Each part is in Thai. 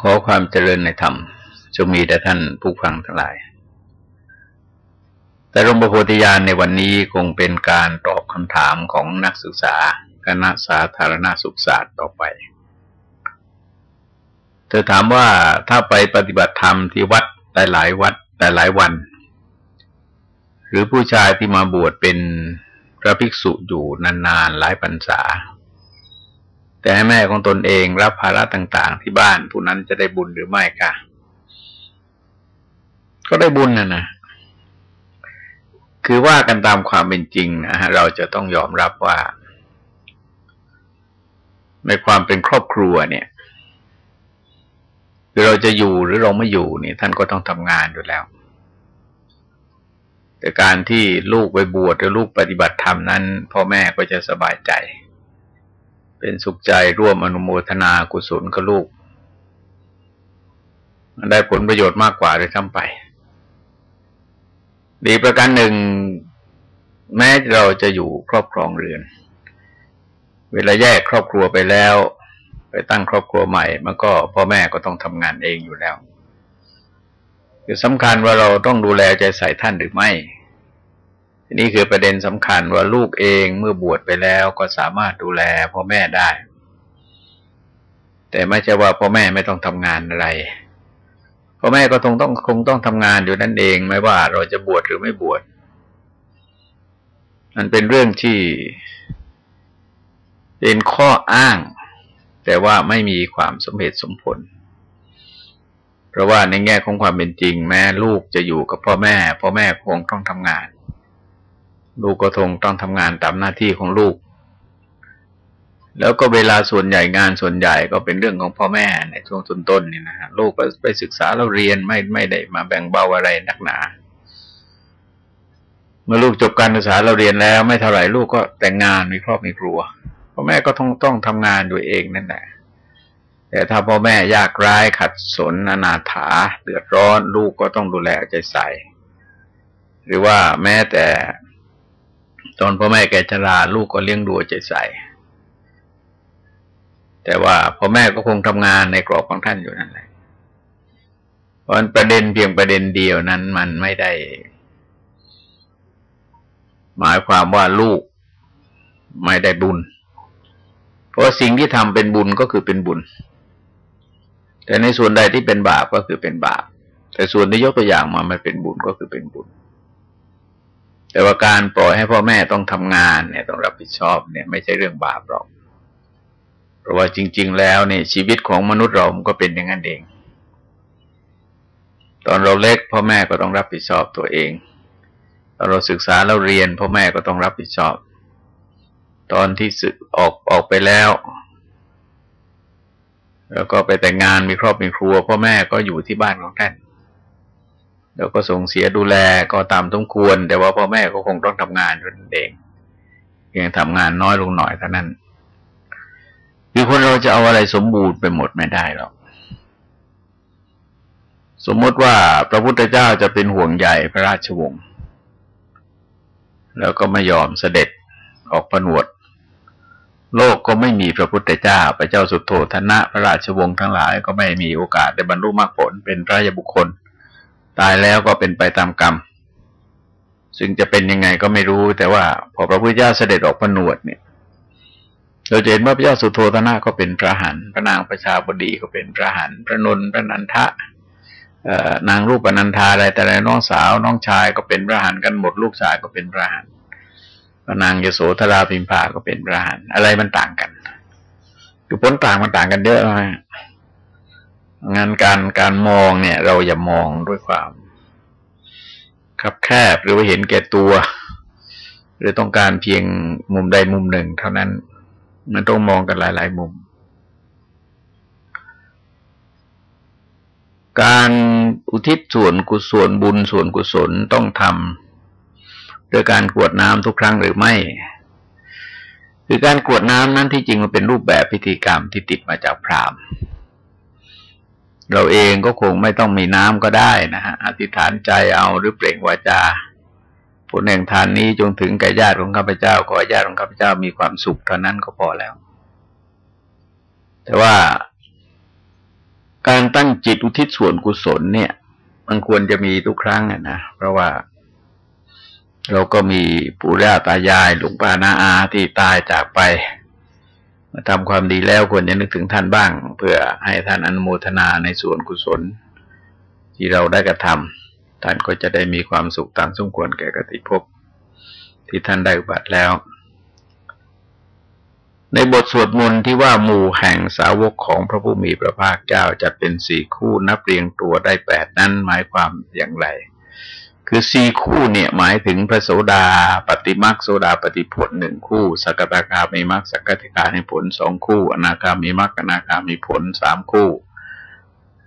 ขอความเจริญในธรรมจงมีแด่ท่านผู้ฟังทั้งหลาย แต่หลวงพ่อโพธิญาณในวันนี้คงเป็นการตอบคำถามของนักศึกษาคณะสาธารณสุขศาสตร์ต่อไป เธอถามว่าถ้าไปปฏิบัติธรรมที่วัดหลายวัดหลายวัน หรือผู้ชายที่มาบวชเป็นพระภิกษุอยู่นานๆหลายพรรษา แต่แม่ของตนเองรับภาระต่าง ๆ ที่บ้านผู้นั้นจะได้บุญหรือไม่คะก็ได้บุญนะนะคือว่ากันตามความเป็นจริงนะฮะเราจะต้องยอมรับว่า ในความเป็นครอบครัวเนี่ยคือเราจะอยู่หรือเราไม่อยู่นี่ท่านก็ต้องทำงานอยู่แล้ว แต่การที่ลูกไปบวชหรือลูกปฏิบัติธรรมนั้นพ่อแม่ก็จะสบายใจ เป็นสุขใจร่วมอนุโมทนากุศลกับลูก ได้ผลประโยชน์มากกว่าเลยทั้งไป ดีประการหนึ่ง แม้เราจะอยู่ครอบครองเรือน เวลาแยกครอบครัวไปแล้ว ไปตั้งครอบครัวใหม่ มันก็พ่อแม่ก็ต้องทำงานเองอยู่แล้วคือสำคัญว่าเราต้องดูแลใจใส่ท่านหรือไม่ นี่คือประเด็นสำคัญว่าลูกเองเมื่อบวชไปแล้วก็สามารถดูแลพ่อแม่ได้ แต่ไม่ใช่ว่าพ่อแม่ไม่ต้องทำงานอะไรพ่อแม่ก็คงต้องคงต้องทำงานอยู่นั่นเองไม่ว่าเราจะบวชหรือไม่บวชมันเป็นเรื่องที่เป็นข้ออ้าง แต่ว่าไม่มีความสมเหตุสมผล เพราะว่าในแง่ของความเป็นจริง แม้ลูกจะอยู่กับพ่อแม่ พ่อแม่คงต้องทำงาน ลูกก็ทงต้องทำงานตามหน้าที่ของลูก แล้วก็เวลาส่วนใหญ่งานส่วนใหญ่ก็เป็นเรื่องของพ่อแม่ในช่วงต้นๆนี่นะฮะลูกก็ไปศึกษาแล้วเรียนไม่ไม่ได้มาแบ่งเบาอะไรนักหนา เมื่อลูกจบการศึกษาเราเรียนแล้ว ไม่เท่าไหร่ลูกก็แต่งงานมีครอบมีครัวพ่อแม่ก็ต้องต้องทำงานด้วยเองนั่นแหละแต่ถ้าพ่อแม่ยากร้ายขัดสนอนาถาเดือดร้อน ลูกก็ต้องดูแลใจใส่ หรือว่าแม้แต่ ตอนพ่อแม่แก่ชราลูกก็เลี้ยงดูใจใส่ แต่ว่าพ่อแม่ก็คงทำงานในกรอบของท่านอยู่นั่นแหละเพราะประเด็นเพียงประเด็นเดียวนั้นมันไม่ได้ หมายความว่าลูกไม่ได้บุญ เพราะสิ่งที่ทำเป็นบุญก็คือเป็นบุญ แต่ในส่วนใดที่เป็นบาปก็คือเป็นบาป แต่ส่วนที่ยกตัวอย่างมาไม่เป็นบุญก็คือเป็นบุญ แต่ว่าการปล่อยให้พ่อแม่ต้องทำงานเนี่ยต้องรับผิดชอบเนี่ยไม่ใช่เรื่องบาปหรอก เพราะว่าจริง ๆ แล้วเนี่ยชีวิตของมนุษย์เรามันก็เป็นอย่างนั้นเอง ตอนเราเล็กพ่อแม่ก็ต้องรับผิดชอบตัวเอง ตอนเราศึกษาเราเรียนพ่อแม่ก็ต้องรับผิดชอบ ตอนที่สึกออกออกไปแล้ว แล้วก็ไปแต่งงานมีครอบมีครัว พ่อแม่ก็อยู่ที่บ้านของท่าน แล้วก็ส่งเสียดูแลก็ตามสมควร แต่ว่าพ่อแม่ก็คงต้องทำงานด้วยเองเพียงทำงานน้อยลงหน่อยเท่านั้นคือคนเราจะเอาอะไรสมบูรณ์ไปหมดไม่ได้หรอกสมมติว่าพระพุทธเจ้าจะเป็นห่วงใหญ่พระราชวงศ์แล้วก็ไม่ยอมเสด็จออกผนวด โลกก็ไม่มีพระพุทธเจ้า พระเจ้าสุดโทธนะ พระราชวงศ์ทั้งหลาย ก็ไม่มีโอกาสได้บรรลุมรรคผลเป็นพระยบุคคล ตายแล้วก็เป็นไปตามกรรม ซึ่งจะเป็นยังไงก็ไม่รู้ แต่ว่าพอพระพุทธเจ้าเสด็จออกพนวดเนี่ยเราจะเห็นว่าพระเจ้าสุโธธนะก็เป็นพระหันพระนางประชาบดีก็เป็นพระหันพระนนพระนันทะนางรูปนันทาอะไรแต่ไรน้องสาว น้องชายก็เป็นพระหันกันหมดลูกชายก็เป็นพระหันพระนางยโสธราพิมพาก็เป็นพระหันอะไรมันต่างกันคือผลต่างมันต่างกันเยอะเลย งานการการมองเนี่ย เราอย่ามองด้วยความคับแคบหรือว่าเห็นแก่ตัว หรือต้องการเพียงมุมใดมุมหนึ่ง เท่านั้น มันต้องมองกันหลาย ๆ มุม การอุทิศส่วนกุศลบุญส่วนกุศลต้องทำโดยการกวดน้ำทุกครั้งหรือไม่ คือการกวดน้ำนั้นที่จริงมันเป็นรูปแบบพิธีกรรมที่ติดมาจากพราหมณ์ เราเองก็คงไม่ต้องมีน้ำก็ได้นะฮะ อธิษฐานใจเอาหรือเปล่งวาจาผลแห่งทานนี้จงถึงแก่ญาติของข้าพเจ้า ขอญาติของข้าพเจ้ามีความสุขเท่านั้นก็พอแล้ว แต่ว่าการตั้งจิตอุทิศส่วนกุศลเนี่ย มันควรจะมีทุกครั้งนะ เพราะว่า เราก็มีปู่ย่าตายายหลวงป้านาอาที่ตายจากไป ทำความดีแล้วควรจะนึกถึงท่านบ้าง เพื่อให้ท่านอนุโมทนาในส่วนกุศล ที่เราได้กระทำท่านก็จะได้มีความสุขตามสมควรแก่กติภพที่ท่านได้อุบัติแล้ว ในบทสวดมนต์ที่ว่าหมู่แห่งสาวกของพระผู้มีพระภาคเจ้าจะเป็นสี่คู่นับเรียงตัวได้แปดนั้นหมายความอย่างไร คือสี่คู่เนี่ยหมายถึงพระโสดาปฏิมักโสดาปฏิผลหนึ่งคู่สกตาคามีมักสกติกาในผลสองคู่ อนาคามีมักอนาคามีผลสามคู่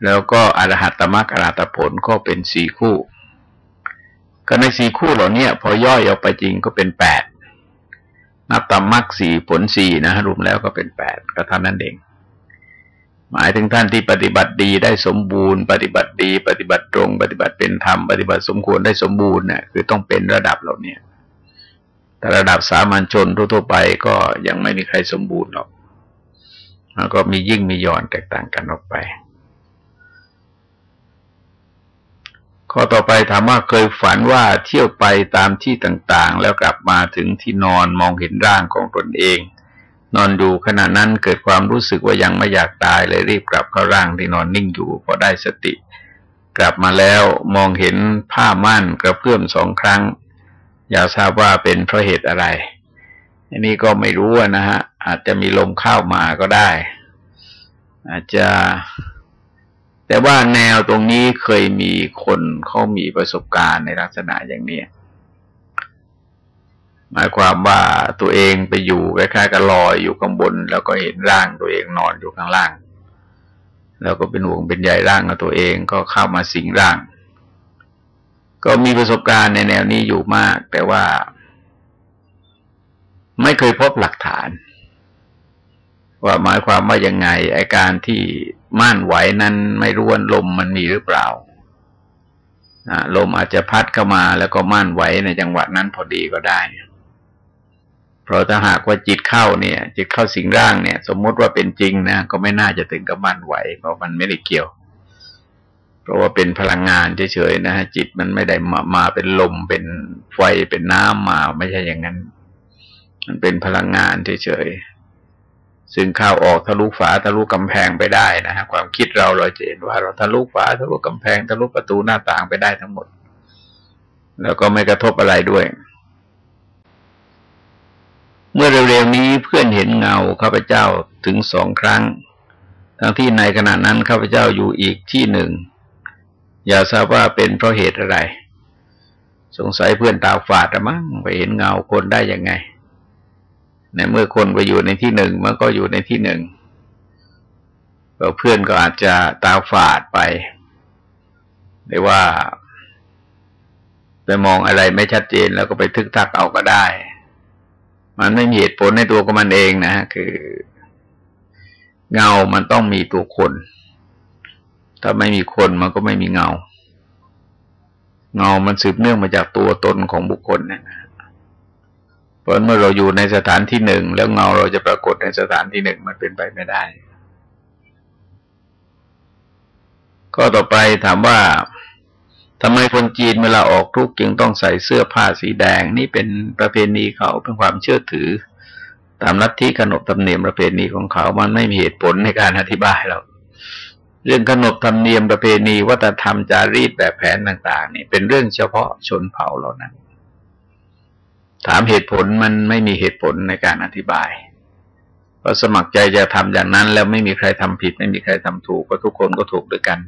แล้วก็อรหัตตมักอรหัตผลก็เป็นสี่คู่ ก็ในสี่คู่เหล่านี้พอย่อยออกไปจริงก็เป็นแปดนับตามมักสี่ผลสี่นะรวมแล้วก็เป็นแปดก็เท่านั้นเอง หมายถึงท่านที่ปฏิบัติดีได้สมบูรณ์ ปฏิบัติดี ปฏิบัติตรง ปฏิบัติเป็นธรรม ปฏิบัติสมควรได้สมบูรณ์เนี่ยคือต้องเป็นระดับเหล่านี้แต่ระดับสามัญชนทั่วๆไปก็ยังไม่มีใครสมบูรณ์หรอกแล้วก็มียิ่งมีย่อนแตกต่างกันออกไป ข้อต่อไปถามว่าเคยฝันว่าเที่ยวไปตามที่ต่างๆ แล้วกลับมาถึงที่นอนมองเห็นร่างของตนเอง นอนอยู่ขณะนั้นเกิดความรู้สึกว่ายังไม่อยากตายเลยรีบกลับเข้าร่างที่นอนนิ่งอยู่พอได้สติ กลับมาแล้วมองเห็นผ้าม่านกระเพื่อมสองครั้ง อยากทราบว่าเป็นเพราะเหตุอะไร อันนี้ก็ไม่รู้นะฮะ อาจจะมีลมเข้ามาก็ได้ อาจจะ แต่ว่าแนวตรงนี้เคยมีคนเขามีประสบการณ์ในลักษณะอย่างนี้ หมายความว่าตัวเองไปอยู่คล้ายๆกับลอยอยู่ข้างบน แล้วก็เห็นร่างตัวเองนอนอยู่ข้างล่าง แล้วก็เป็นห่วงเป็นใยร่างของตัวเองก็เข้ามาสิงร่าง ก็มีประสบการณ์ในแนวนี้อยู่มาก แต่ว่า ไม่เคยพบหลักฐาน ว่าหมายความว่ายังไงอาการที่ม่านไหวนั้นไม่รู้ว่าลมมันมีหรือเปล่าลมอาจจะพัดเข้ามาแล้วก็ม่านไหวในจังหวะนั้นพอดีก็ได้ ราะถ้าหากว่าจิตเข้าเนี่ย จิตเข้าสิงร่างเนี่ย สมมติว่าเป็นจริงนะก็ไม่น่าจะถึงกับมันไหวเพราะมันไม่ได้เกี่ยว เพราะว่าเป็นพลังงานเฉยๆนะฮะจิตมันไม่ได้มามาเป็นลมเป็นไฟเป็นน้ำมาไม่ใช่อย่างนั้น มันเป็นพลังงานเฉยๆซึ่งเข้าออกทะลุฝาทะลุกำแพงไปได้นะฮะความคิดเราเราจะเห็นว่า เราทะลุฝาทะลุกำแพงทะลุประตูหน้าต่างไปได้ทั้งหมด แล้วก็ไม่กระทบอะไรด้วย เมื่อเร็วๆนี้เพื่อนเห็นเงาข้าพเจ้าถึงสองครั้ง ทั้งที่ในขณะนั้นข้าพเจ้าอยู่อีกที่หนึ่ง อย่าทราบว่าเป็นเพราะเหตุอะไร สงสัยเพื่อนตาฝาดมั้งไปเห็นเงาคนได้ยังไง ในเมื่อคนไปอยู่ในที่หนึ่งมันก็อยู่ในที่หนึ่งเพื่อนก็อาจจะตาฝาดไปหรือว่า ไปมองอะไรไม่ชัดเจนแล้วก็ไปทึกทักเอาก็ได้ มันไม่มีเหตุผลในตัวของมันเองนะฮะคือ เงามันต้องมีตัวคน ถ้าไม่มีคนมันก็ไม่มีเงา เงามันสืบเนื่องมาจากตัวตนของบุคคลนะเพราะเมื่อเราอยู่ในสถานที่หนึ่ง แล้วเงาเราจะปรากฏในสถานที่หนึ่งมันเป็นไปไม่ได้ ก็ต่อไปถามว่า ทำไมคนจีนเวลาออกทุกข์จึงต้องใส่เสื้อผ้าสีแดง นี่เป็นประเพณีเขาเป็นความเชื่อถือ ตามลัทธิขนบธรรมเนียมประเพณีของเขา มันไม่มีเหตุผลในการอธิบายหรอกเรื่องขนบธรรมเนียมประเพณีวัฒนธรรมจารีตแบบแผนต่างๆนี่เป็นเรื่องเฉพาะชนเผ่าเหล่านั้น ถามเหตุผลมันไม่มีเหตุผลในการอธิบายเพราะสมัครใจจะทำอย่างนั้น แล้วไม่มีใครทำผิด ไม่มีใครทำถูกก็ทุกคนก็ถูกด้วยกัน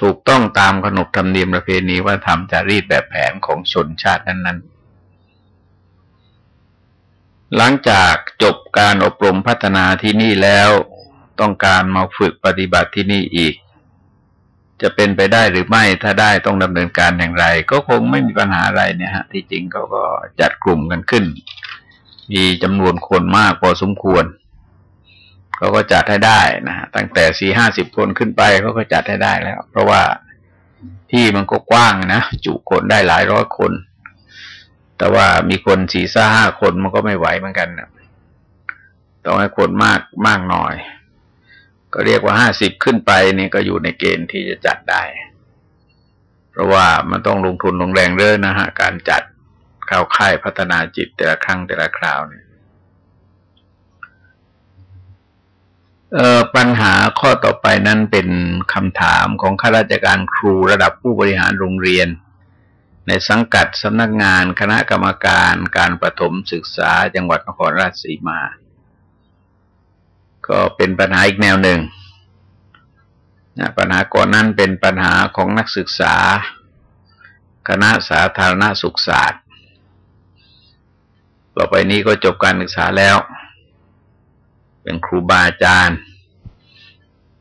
ถูกต้องตามขนบธรรมเนียมประเพณีว่าทำจารีตแบบแผนของชนชาตินั้น ๆ หลังจากจบการอบรมพัฒนาที่นี่แล้วต้องการมาฝึกปฏิบัติที่นี่อีก จะเป็นไปได้หรือไม่ถ้าได้ต้องดำเนินการอย่างไร ก็คงไม่มีปัญหาอะไรเนี่ยฮะ ที่จริงเขาก็จัดกลุ่มกันขึ้น มีจำนวนคนมากพอสมควร เขาก็จัดให้ได้นะตั้งแต่สี่ห้าสิบคนขึ้นไปเขาก็จัดให้ได้แล้ว เพราะว่าที่มันก็กว้างนะจุคนได้หลายร้อยคน แต่ว่ามีคนสี่ซ่าห้าคนมันก็ไม่ไหวเหมือนกันนะต้องให้คนมากมากหน่อย ก็เรียกว่าห้าสิบขึ้นไปนี่ก็อยู่ในเกณฑ์ที่จะจัดได้ เพราะว่ามันต้องลงทุนลงแรงเรื่อนะฮะการจัดเข้าค่ายพัฒนาจิตแต่ละครั้งแต่ละคราวเนี่ย ปัญหาข้อต่อไปนั้นเป็นคำถามของข้าราชการครูระดับผู้บริหารโรงเรียน ในสังกัดสำนักงานคณะกรรมการการประถมศึกษาจังหวัดนครราชสีมา ก็เป็นปัญหาอีกแนวหนึ่งนะปัญหาก่อนนั้นเป็นปัญหาของนักศึกษา คณะสาธารณสุขศาสตร์ ต่อไปนี้ก็จบการศึกษาแล้ว เป็นครูบาอาจารย์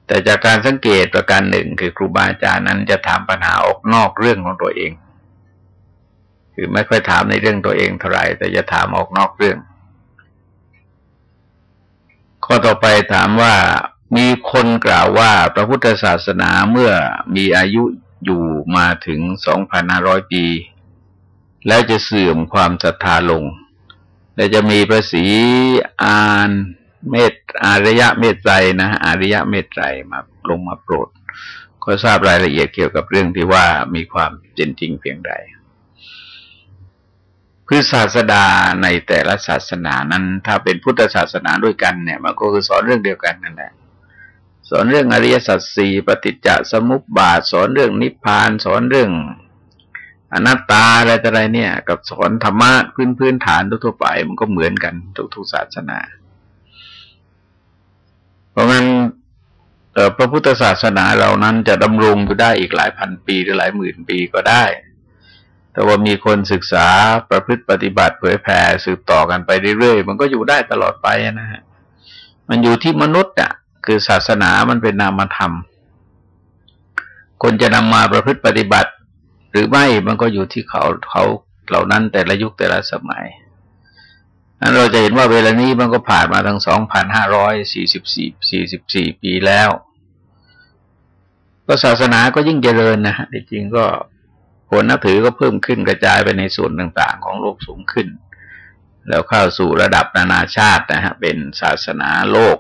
แต่จากการสังเกตประการหนึ่งคือครูบาอาจารย์นั้นจะถามปัญหาออกนอกเรื่องของตัวเอง คือไม่ค่อยถามในเรื่องตัวเองเท่าไหร่แต่จะถามออกนอกเรื่อง ข้อต่อไปถามว่ามีคนกล่าวว่าพระพุทธศาสนาเมื่อมีอายุอยู่มาถึงสองพันห้าร้อยปี แล้วจะเสื่อมความศรัทธาลง และจะมีพระศีอาน เมตอาริยะเมตไตรนะอาริยะเมตไตรมาลงมาโปรด ก็ทราบรายละเอียดเกี่ยวกับเรื่องที่ว่ามีความจริงจริงเพียงใดคือศาสดาในแต่ละศาสนานั้น ถ้าเป็นพุทธศาสนาด้วยกันเนี่ย มันก็คือสอนเรื่องเดียวกันนั่นแหละสอนเรื่องอริยสัจสี่ปฏิจจสมุปบาท สอนเรื่องนิพพาน สอนเรื่องอนัตตาอะไรต่ออะไรเนี่ย กับสอนธรรมะพื้นพื้นฐานทั่วไป มันก็เหมือนกันทุกๆศาสนา เพราะงั้นพระพุทธศาสนาเรานั้นจะดำรงอยู่ได้อีกหลายพันปีหรือหลายหมื่นปีก็ได้ แต่ว่ามีคนศึกษาประพฤติปฏิบัติเผยแผ่สืบต่อกันไปเรื่อยๆ มันก็อยู่ได้ตลอดไปนะฮะ มันอยู่ที่มนุษย์อะ คือศาสนามันเป็นนามธรรม คนจะนำมาประพฤติปฏิบัติ หรือไม่มันก็อยู่ที่เขาเขาเหล่านั้นแต่ละยุคแต่ละสมัย นั้นเราจะเห็นว่าเวลานี้มันก็ผ่านมาทั้งสองพันห้าร้อยสี่สิบสี่สี่สิบสี่ปีแล้วก็ศาสนาก็ยิ่งเจริญนะฮะจริงก็คนนับถือก็เพิ่มขึ้นกระจายไปในส่วนต่างๆ ของโลกสูงขึ้น แล้วเข้าสู่ระดับนานาชาตินะฮะเป็นศาสนาโลก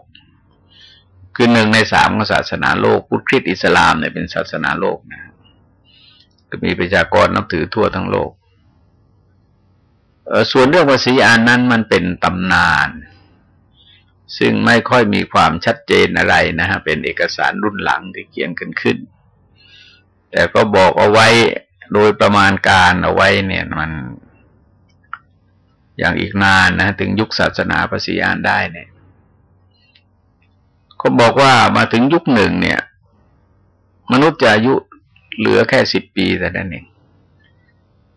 คือหนึ่งในสามของศาสนาโลก พุทธคริสต์อิสลามเนี่ยเป็นศาสนาโลกนะก็มีประชากรนับถือทั่วทั้งโลก ส่วนเรื่องภาษีอานนั้นมันเป็นตำนาน ซึ่งไม่ค่อยมีความชัดเจนอะไรนะฮะเป็นเอกสารรุ่นหลังที่เขียนขึ้นขึ้น แต่ก็บอกเอาไว้โดยประมาณการเอาไว้เนี่ยมันอย่างอีกนานนะถึงยุคศาสนาภาษีอานได้เนี่ยเขาบอกว่ามาถึงยุคหนึ่งเนี่ย มนุษย์จะอายุเหลือแค่สิบปีแต่นั้นเอง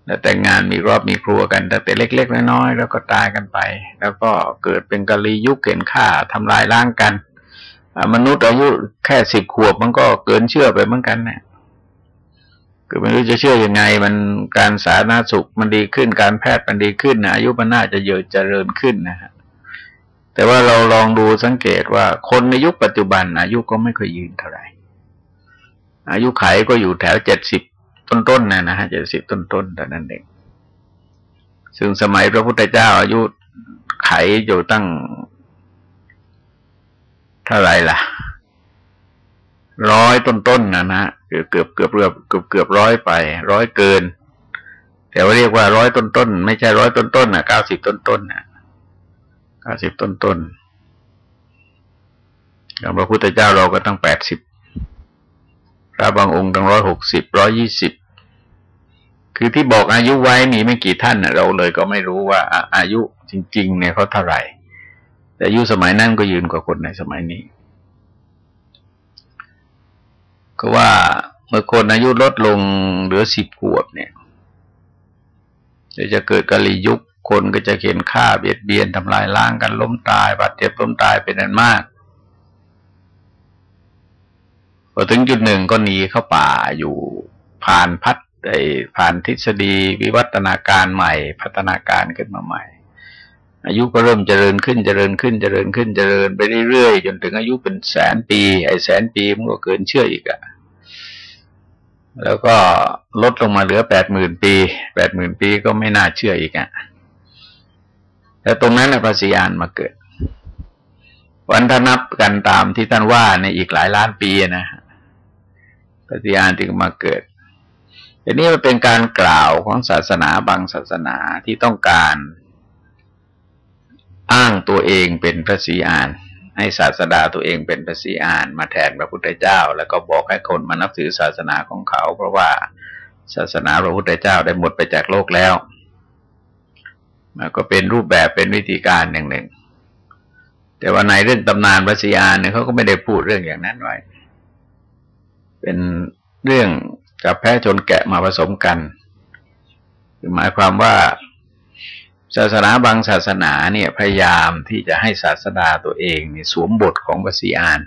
แล้วแต่งงานมีรอบมีครัวกัน แต่แต่เล็ก ๆ น้อยๆแล้วก็ตายกันไป แล้วก็เกิดเป็นกะลียุคเห็นฆ่าทำลายล้างกันมนุษย์อายุแค่สิบขวบมันก็เกินเชื่อไปเหมือนกันเนี่ยคือไม่รู้จะเชื่ออยังไง มันการสาธารณสุขมันดีขึ้น การแพทย์มันดีขึ้นนะอายุมันน่าจะเยอะเจริญขึ้นนะฮะแต่ว่าเราลองดูสังเกตว่าคนในยุคปัจจุบันอายุก็ไม่ค่อยยืนเท่าไหร่อายุไขก็อยู่แถวเจ็ดสิบ ต้นๆนะนะฮะเจ็ดสิบต้นๆแต่นั้นเองซึ่งสมัยพระพุทธเจ้าอายุไขอยู่ตั้ง เท่าไรล่ะ ร้อยต้นๆนะนะเกือบเกือบเกือบเกือบเกือบเกือบร้อยไป ร้อยเกิน แต่ว่าเรียกว่าร้อยต้นๆไม่ใช่ร้อยต้นๆนะเก้าสิบต้นๆนะเก้าสิบต้นๆอย่างพระพุทธเจ้าเราก็ตั้งแปดสิบ พระบางองค์ตั้งร้อยหกสิบร้อยี่สิบคือที่บอกอายุไว้มีไม่กี่ท่านเราเลยก็ไม่รู้ว่าอายุจริง ๆ เนี่ยเขาเท่าไหร่ แต่อายุสมัยนั้นก็ยืนกว่าคนในสมัยนี้ ก็ว่าเมื่อคนอายุลดลงเหลือสิบขวบเนี่ยจะเกิดกะลียุคคนก็จะเข็นฆ่าเบียดเบียนทำลายล้างกันล้มตายบาดเจ็บล้มตายเป็นอันมาก พอถึงจุดหนึ่งก็หนีเข้าป่าอยู่ผ่านพัดไอ้ผ่านทฤษฎีวิวัฒนาการใหม่ พัฒนาการขึ้นมาใหม่ อายุก็เริ่มเจริญขึ้นเจริญขึ้นเจริญขึ้นเจริญไปเรื่อยๆจนถึงอายุเป็นแสนปี ไอ้แสนปีมันก็เกินเชื่ออีกอะแล้วก็ลดลงมาเหลือแปดหมื่นปีแปดหมื่นปีก็ไม่น่าเชื่ออีกอะแล้วตรงนั้นนะภาษียานมาเกิดวันถ้านับกันตามที่ท่านว่าในอีกหลายล้านปีนะ ปฏิญาณถึงมาเกิดอันนี้มันเป็นการกล่าวของศาสนาบางศาสนาที่ต้องการ อ้างตัวเองเป็นพระศรีอาน ให้ศาสดาตัวเองเป็นพระศรีอาน มาแทนพระพุทธเจ้า แล้วก็บอกให้คนมานับถือศาสนาของเขา เพราะว่าศาสนาพระพุทธเจ้าได้หมดไปจากโลกแล้วมันก็เป็นรูปแบบเป็นวิธีการอย่างหนึ่ง แต่ว่าในเรื่องตำนานพระศรีอานเนี่ยเขาก็ไม่ได้พูดเรื่องอย่างนั้นไว้ เป็นเรื่องกับแพ้จนแกะมาผสมกันหมายความว่าศาสนาบางศาสนาเนี่ยพยายามที่จะให้ศาสดาตัวเองนี่สวมบทของพระสีอาน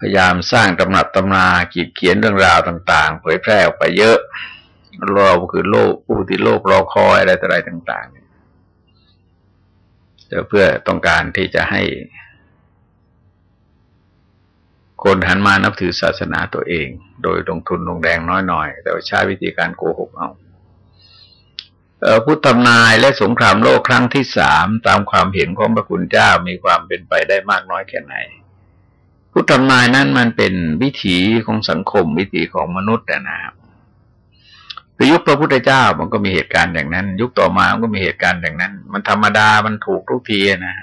พยายามสร้างตำหนับตำนาขีดเขียนเรื่องราวต่าง ๆ เผยแพร่ออกไปเยอะเราคือโลกผู้ที่โลกรอคอยอะไรต่ออะไรต่าง ๆ เพื่อต้องการที่จะให้ คนหันมานับถือศาสนาตัวเอง โดยลงทุนลงแรงน้อยหน่อย แต่ใช้วิธีการโกหกเอาพุทธำนายและสงครามโลกครั้งที่สามตามความเห็นของพระคุณเจ้ามีความเป็นไปได้มากน้อยแค่ไหน พุทธำนายนั้นมันเป็นวิถีของสังคมวิถีของมนุษย์นะครับยุคพระพุทธเจ้ามันก็มีเหตุการณ์อย่างนั้น ยุคต่อมามันก็มีเหตุการณ์อย่างนั้น มันธรรมดามันถูกทุกทีนะ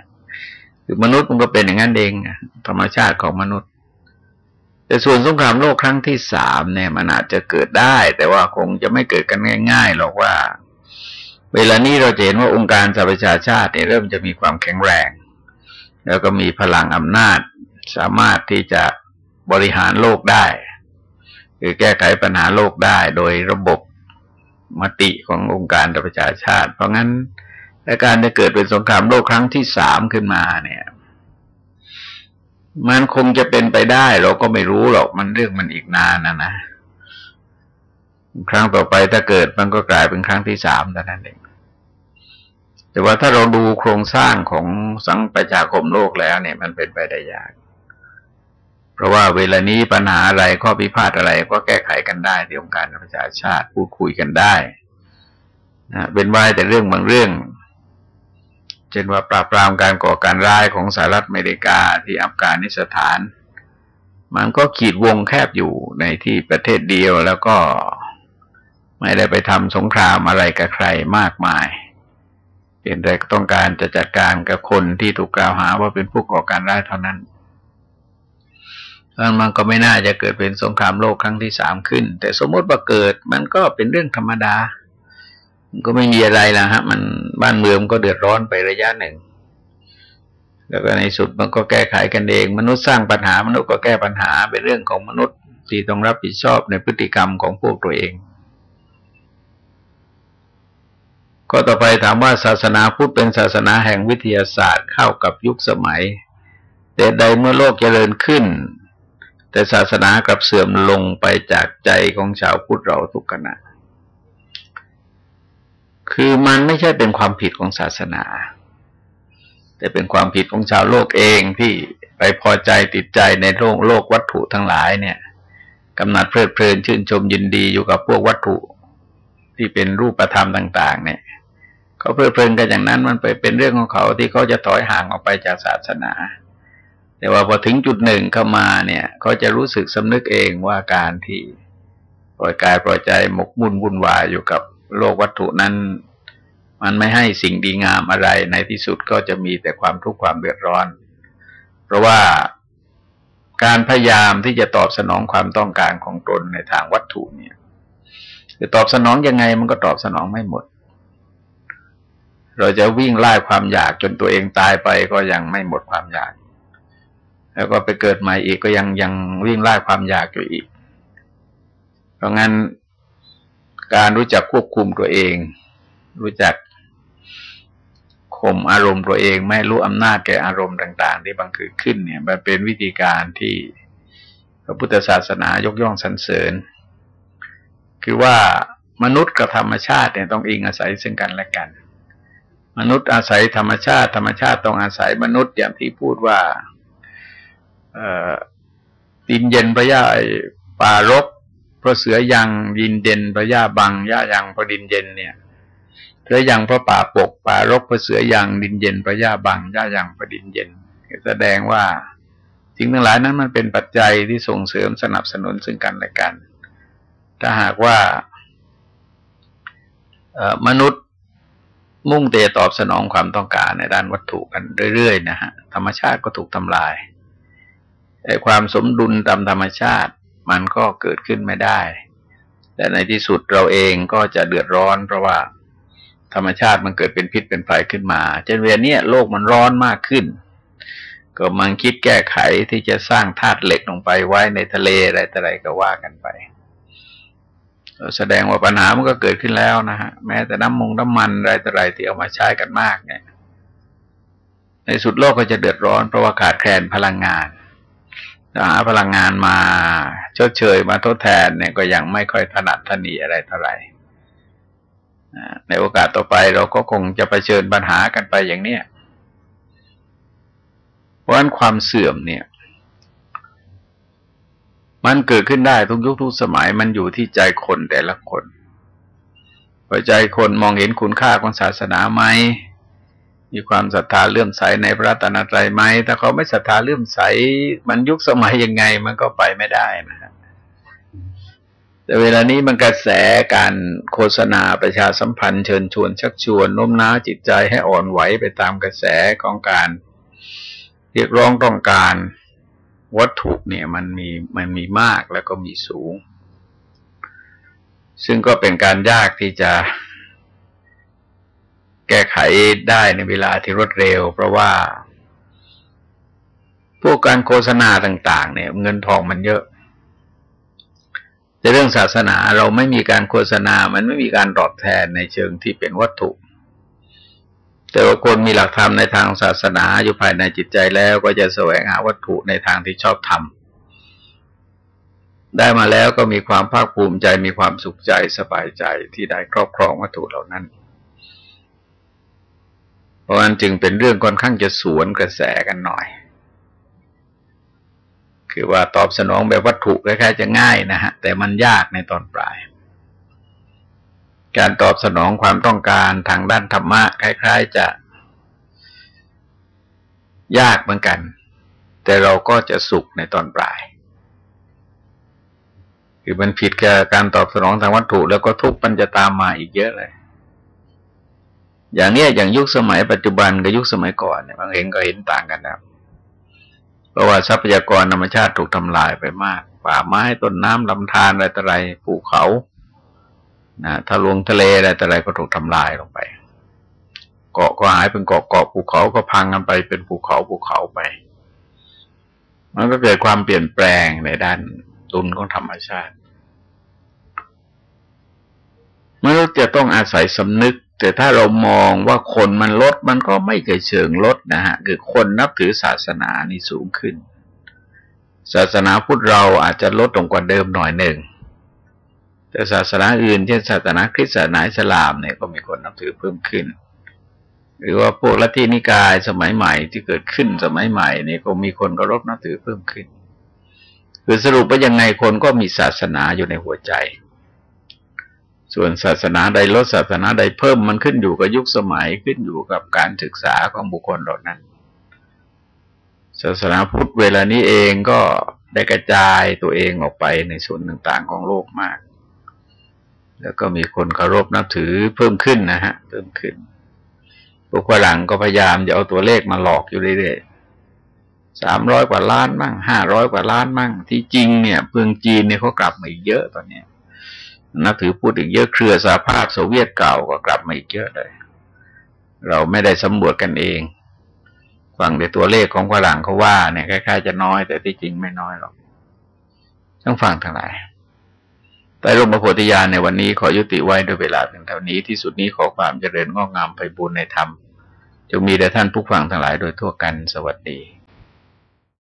คือมนุษย์มันก็เป็นอย่างนั้นเองธรรมชาติของมนุษย์ แต่ส่วนสงครามโลกครั้งที่สามเนี่ยมันอาจจะเกิดได้ แต่ว่าคงจะไม่เกิดกันง่ายๆหรอกว่า เวลานี้เราจะเห็นว่าองค์การสหประชาชาติเนี่ยเริ่มจะมีความแข็งแรง แล้วก็มีพลังอำนาจ สามารถที่จะบริหารโลกได้คือแก้ไขปัญหาโลกได้โดยระบบมติขององค์การสหประชาชาติ เพราะงั้นการจะเกิดเป็นสงครามโลกครั้งที่สามขึ้นมาเนี่ย มันคงจะเป็นไปได้ เราก็ไม่รู้หรอกมันเรื่องมันอีกนานนะนะครั้งต่อไปถ้าเกิดมันก็กลายเป็นครั้งที่สามแต่นั้นเองแต่ว่าถ้าเราดูโครงสร้างของสังประชาคมโลกแล้วเนี่ย มันเป็นไปได้ยาก เพราะว่าเวลานี้ปัญหาอะไรข้อพิพาทอะไรก็แก้ไขกันได้ที่องค์การประชาชาติพูดคุยกันได้นะเป็นไว้แต่เรื่องบางเรื่อง เช่นว่าปราบปรามการก่อการร้ายของสหรัฐอเมริกาที่อัฟกานิสถาน มันก็ขีดวงแคบอยู่ในที่ประเทศเดียวแล้วก็ไม่ได้ไปทำสงครามอะไรกับใครมากมายเพียงแต่ต้องการจะจัดการกับคนที่ถูกกล่าวหาว่าเป็นผู้ก่อการร้ายเท่านั้นแล้วมันก็ไม่น่าจะเกิดเป็นสงครามโลกครั้งที่สามขึ้น แต่สมมติว่าเกิดมันก็เป็นเรื่องธรรมดา ก็ไม่มีอะไรล้วฮะ มันบ้านเมืองก็เดือดร้อนไประยะหนึ่ง แล้วก็ในสุดมันก็แก้ไขกันเอง มนุษย์สร้างปัญหามนุษย์ก็แก้ปัญหาเป็นเรื่องของมนุษย์ที่ต้องรับผิดชอบในพฤติกรรมของพวกตัวเองก็ต่อไปถามว่าศาสนาพุทธเป็นศาสนาแห่งวิทยาศาสตร์เข้ากับยุคสมัย แต่ใดเมื่อโลกเจริญขึ้น แต่ศาสนากลับเสื่อมลงไปจากใจของชาวพุทธเราทุกขณะ คือมันไม่ใช่เป็นความผิดของศาสนา แต่เป็นความผิดของชาวโลกเองที่ไปพอใจติดใจในโลกโลกวัตถุทั้งหลายเนี่ยกำหนัดเพลิดเพลินชื่นชมยินดีอยู่กับพวกวัตถุที่เป็นรูปธรรมต่าง ๆ เนี่ยเขาเพลิดเพลินกันอย่างนั้นมันไปเป็นเรื่องของเขาที่เขาจะถอยห่างออกไปจากศาสนา แต่ว่าพอถึงจุดหนึ่งเข้ามาเนี่ยเขาจะรู้สึกสำนึกเองว่าการที่ปล่อยกายปล่อยใจหมกมุ่นวุ่นวายอยู่กับ โลกวัตถุนั้น มันไม่ให้สิ่งดีงามอะไรในที่สุดก็จะมีแต่ความทุกข์ความเดือดร้อน เพราะว่าการพยายามที่จะตอบสนองความต้องการของตนในทางวัตถุเนี่ยคือตอบสนองยังไงมันก็ตอบสนองไม่หมด เราจะวิ่งไล่ความอยากจนตัวเองตายไปก็ยังไม่หมดความอยาก แล้วก็ไปเกิดใหม่อีกก็ยังยังวิ่งไล่ความอยากอยู่อีก เพราะงั้น การรู้จักควบคุมตัวเอง รู้จักข่มอารมณ์ตัวเอง ไม่รู้อำนาจแก่อารมณ์ต่าง ๆ ที่บังเกิดขึ้นเนี่ยมันเป็นวิธีการที่พระพุทธศาสนายกย่องสรรเสริญ คือว่ามนุษย์กับธรรมชาติเนี่ยต้องอิงอาศัยซึ่งกันและกัน มนุษย์อาศัยธรรมชาติ ธรรมชาติต้องอาศัยมนุษย์อย่างที่พูดว่าดินเย็นพระยาป่ารก พระเสือยังดินเด่นพระยาบังย่ายังพระดินเย็นเนี่ยสือยังพระป่าปกป่ารกพระเสือยังดินเย็นพระย่าบังย่ายังพระดินเย็นแสดงว่าสิ่งทั้งหลายนั้นมันเป็นปัจจัยที่ส่งเสริมสนับสนุนซึ่งกันและกัน ถ้าหากว่ามนุษย์มุ่งเตะตอบสนองความต้องการในด้านวัตถุกันเรื่อยๆนะฮะธรรมชาติก็ถูกทำลายแต่ความสมดุลตามธรรมชาติ มันก็เกิดขึ้นไม่ได้แต่ในที่สุดเราเองก็จะเดือดร้อน เพราะว่าธรรมชาติมันเกิดเป็นพิษเป็นไฟขึ้นมาจนเวลานี้โลกมันร้อนมากขึ้น ก็มันคิดแก้ไขที่จะสร้างธาตุเหล็กลงไปไว้ในทะเลอะไรต่ออะไรก็ว่ากันไปแสดงว่าปัญหามันก็เกิดขึ้นแล้วนะฮะแม้แต่น้ำมงน้ำมันอะไรต่ออะไรที่เอามาใช้กันมากเนี่ย ในสุดโลกก็จะเดือดร้อนเพราะว่าขาดแคลนพลังงาน หาพลังงานมาชดเชยมาทดแทนเนี่ยก็ยังไม่ค่อยถนัดถนีอะไรเท่าไหร่ในโอกาสต่อไปเราก็คงจะไปเชิญปัญหากันไปอย่างเนี้ยเพราะฉะนั้นความเสื่อมเนี่ย มันเกิดขึ้นได้ทุกยุคทุกสมัยมันอยู่ที่ใจคนแต่ละคนพอใจคนมองเห็นคุณค่าของศาสนาไหม มีความศรัทธาเลื่อมใสในพระตนตรัยไหมถ้าเขาไม่ศรัทธาเลื่อมใส มันยุคสมัยยังไงมันก็ไปไม่ได้นะครับแต่เวลานี้มันกระแสการโฆษณาประชาสัมพันธ์เชิญชวนชักชวนโน้มน้าวจิตใจให้อ่อนไหวไปตามกระแสของการเรียกร้องต้องการวัตถุเนี่ยมันมีมันมีมากแล้วก็มีสูง ซึ่งก็เป็นการยากที่จะ แก้ไขได้ในเวลาที่รวดเร็ว เพราะว่า พวกการโฆษณาต่าง ๆ เนี่ย เงินทองมันเยอะในเรื่องศาสนาเราไม่มีการโฆษณา มันไม่มีการตอบแทนในเชิงที่เป็นวัตถุ แต่ว่าคนมีหลักธรรมในทางศาสนาอยู่ภายในจิตใจแล้วก็จะแสวงหาวัตถุในทางที่ชอบทำได้มาแล้วก็มีความภาคภูมิใจมีความสุขใจสบายใจที่ได้ครอบครองวัตถุเหล่านั้น ราะนั้นจึงเป็นเรื่องค่อนข้างจะสวนกระแสกันหน่อย คือว่าตอบสนองแบบวัตถุคล้ายๆจะง่ายนะฮะ แต่มันยากในตอนปลาย การตอบสนองความต้องการทางด้านธรรมะคล้าย ๆจะ ยากเหมือนกัน แต่เราก็จะสุขในตอนปลาย คือมันผิดกับการตอบสนองทางวัตถุ แล้วก็ทุกข์มันจะตามมาอีกเยอะเลย อย่างเนี้ยอย่างยุคสมัยปัจจุบันกับยุคสมัยก่อนเนี่ยบางเห็นก็เห็นต่างกันนะเพราะว่าทรัพยากรธรรมชาติถูกทำลายไปมาก ป่าไม้ต้นน้ำลำธารอะไรต่ออะไรภูเขานะถ้าลวงทะเลอะไรต่อะไรก็ถูกทำลายลงไป เกาะก็หายเป็นเกาะเกาะภูเขาก็พังกันไปเป็นภูเขาภูเขาไป มันก็เกิดความเปลี่ยนแปลงในด้านตุนของธรรมชาติมนุษย์จะต้องอาศัยสำนึก แต่ถ้าเรามองว่าคนมันลดมันก็ไม่เคยเชิงลดนะฮะคือคนนับถือศาสนานี่สูงขึ้น ศาสนาพุทธเราอาจจะลดลงกว่าเดิมหน่อยหนึ่งแต่ศาสนาอื่นเช่นศาสนาคริสต์ศาสนาอิสลามเนี่ยก็มีคนนับถือเพิ่มขึ้น หรือว่าพวกลัทธินิกายสมัยใหม่ที่เกิดขึ้นสมัยใหม่เนี่ยก็มีคนก็รบนับถือเพิ่มขึ้น คือสรุปว่ายังไงคนก็มีศาสนาอยู่ในหัวใจ ส่วนศาสนาใดลดศาสนาใดเพิ่มมันขึ้นอยู่กับยุคสมัยขึ้นอยู่กับการศึกษาของบุคคลเหล่านั้น ศาสนาพุทธเวลานี้เองก็ได้กระจายตัวเองออกไปในส่วนต่างๆของโลกมาก แล้วก็มีคนเคารพนับถือเพิ่มขึ้นนะฮะ เพิ่มขึ้นพวกฝรั่งก็พยายามจะเอาตัวเลขมาหลอกอยู่เรื่อยๆสามร้อยกว่าล้านมั่งห้าร้อยกว่าล้านมั่ง ที่จริงเนี่ยเพืองจีนเนี่ยเขากลับมาอีกเยอะตอนเนี้ย นับถือพูดอีกเยอะเครือสาภาพโซเวียตเก่าก็กลับมาอีกเยอะเลย เราไม่ได้สำรวจกันเองฟังแต่ตัวเลขของฝรั่งเขาว่าเนี่ยคล้ายๆจะน้อยแต่ที่จริงไม่น้อยหรอกต้องฟังทั้งหลายแต่ลมโพธิญาณในวันนี้ขอยุติไว้ด้วยเวลาเพียงเท่านี้ที่สุดนี้ขอความเจริญงอกงามไปบุญในธรรมจงมีแด่ท่านผู้ฟังทั้งหลายโดยทั่วกันสวัสดี